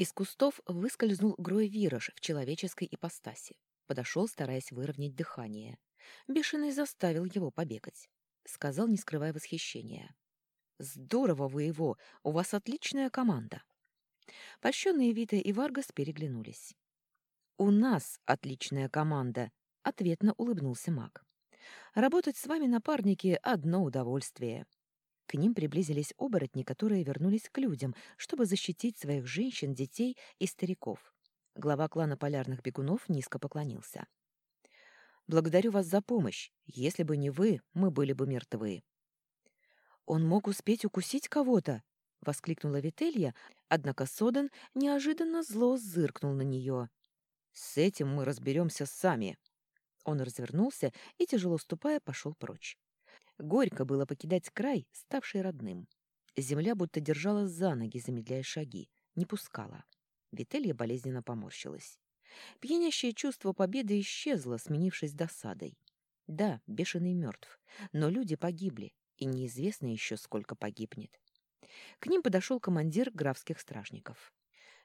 Из кустов выскользнул Грой Вирош в человеческой ипостаси. Подошел, стараясь выровнять дыхание. Бешеный заставил его побегать. Сказал, не скрывая восхищения. «Здорово вы его! У вас отличная команда!» Польщенные Вита и Варгас переглянулись. «У нас отличная команда!» — ответно улыбнулся маг. «Работать с вами, напарники, — одно удовольствие!» К ним приблизились оборотни, которые вернулись к людям, чтобы защитить своих женщин, детей и стариков. Глава клана полярных бегунов низко поклонился. «Благодарю вас за помощь. Если бы не вы, мы были бы мертвы». «Он мог успеть укусить кого-то!» — воскликнула Вителья, однако Содан неожиданно зло зыркнул на нее. «С этим мы разберемся сами». Он развернулся и, тяжело ступая, пошел прочь. Горько было покидать край, ставший родным. Земля будто держала за ноги, замедляя шаги, не пускала. Вителья болезненно поморщилась. Пьянящее чувство победы исчезло, сменившись досадой. Да, бешеный мертв, но люди погибли, и неизвестно еще, сколько погибнет. К ним подошел командир графских стражников.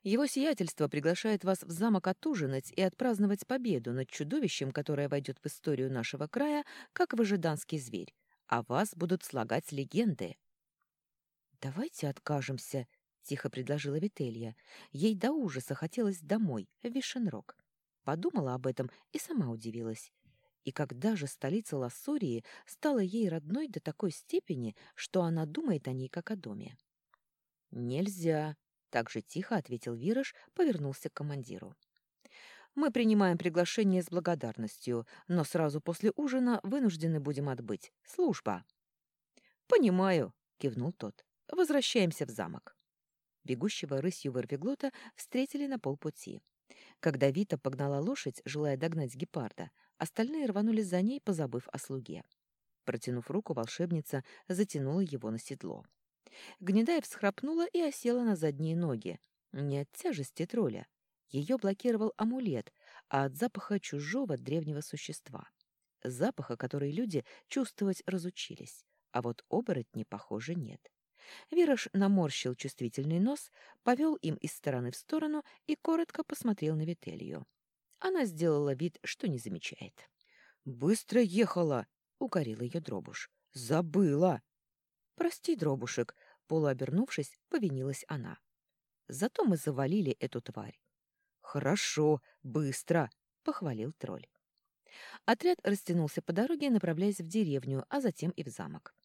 Его сиятельство приглашает вас в замок отужинать и отпраздновать победу над чудовищем, которое войдет в историю нашего края, как выжиданский зверь, а вас будут слагать легенды. «Давайте откажемся», — тихо предложила Вителья. Ей до ужаса хотелось домой, в Вишенрог. Подумала об этом и сама удивилась. И когда же столица Лассурии стала ей родной до такой степени, что она думает о ней как о доме? «Нельзя», — так же тихо ответил Вираж, повернулся к командиру. Мы принимаем приглашение с благодарностью, но сразу после ужина вынуждены будем отбыть. Служба. Понимаю, кивнул тот. Возвращаемся в замок. Бегущего рысью Ворвиглота встретили на полпути. Когда Вита погнала лошадь, желая догнать гепарда, остальные рванулись за ней, позабыв о слуге. Протянув руку, волшебница затянула его на седло. Гнедая всхрапнула и осела на задние ноги. Не от тяжести тролля, ее блокировал амулет, а от запаха чужого древнего существа. Запаха, который люди чувствовать разучились, а вот оборотни, похоже, нет. Вирош наморщил чувствительный нос, повел им из стороны в сторону и коротко посмотрел на Вителью. Она сделала вид, что не замечает. «Быстро ехала!» — укорил ее Дробуш. «Забыла!» «Прости, Дробушек!» — полуобернувшись, повинилась она. «Зато мы завалили эту тварь. «Хорошо, быстро!» — похвалил тролль. Отряд растянулся по дороге, направляясь в деревню, а затем и в замок.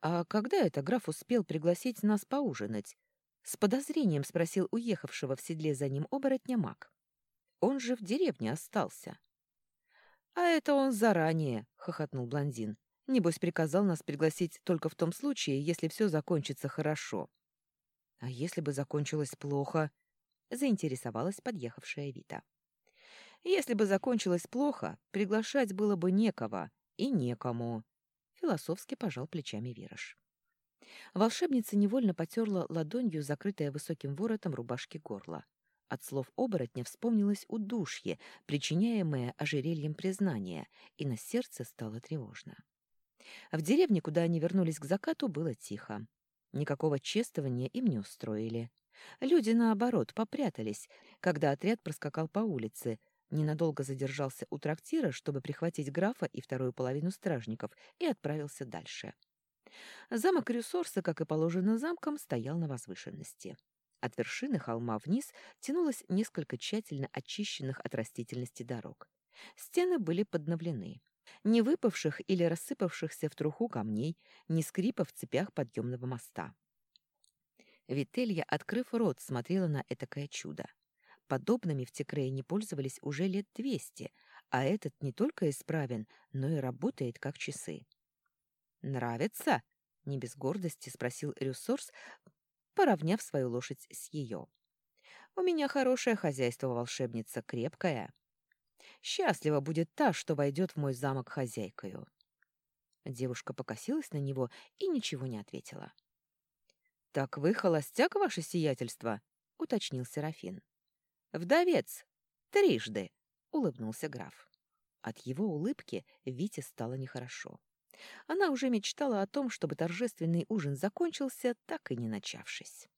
«А когда это граф успел пригласить нас поужинать?» С подозрением спросил уехавшего в седле за ним оборотня маг. «Он же в деревне остался». «А это он заранее», — хохотнул блондин. «Небось, приказал нас пригласить только в том случае, если все закончится хорошо». «А если бы закончилось плохо?» Заинтересовалась подъехавшая Вита. Если бы закончилось плохо, приглашать было бы некого и некому, философски пожал плечами Вираж. Волшебница невольно потерла ладонью закрытое высоким воротом рубашки горло. От слов оборотня вспомнилось удушье, причиняемое ожерельем признания, и на сердце стало тревожно. В деревне, куда они вернулись к закату, было тихо. Никакого чествования им не устроили. Люди, наоборот, попрятались, когда отряд проскакал по улице, ненадолго задержался у трактира, чтобы прихватить графа и вторую половину стражников, и отправился дальше. Замок Рюсорса, как и положено замком, стоял на возвышенности. От вершины холма вниз тянулось несколько тщательно очищенных от растительности дорог. Стены были подновлены. Ни выпавших или рассыпавшихся в труху камней, ни скрипа в цепях подъемного моста. Вителья, открыв рот, смотрела на этакое чудо. Подобными в Текрее не пользовались уже лет двести, а этот не только исправен, но и работает как часы. «Нравится?» — не без гордости спросил Рюссорс, поравняв свою лошадь с ее. «У меня хорошее хозяйство, волшебница, крепкая. Счастлива будет та, что войдет в мой замок хозяйкою». Девушка покосилась на него и ничего не ответила. «Так вы холостяк, ваше сиятельство?» — уточнил Серафин. «Вдовец! Трижды!» — улыбнулся граф. От его улыбки Вите стало нехорошо. Она уже мечтала о том, чтобы торжественный ужин закончился, так и не начавшись.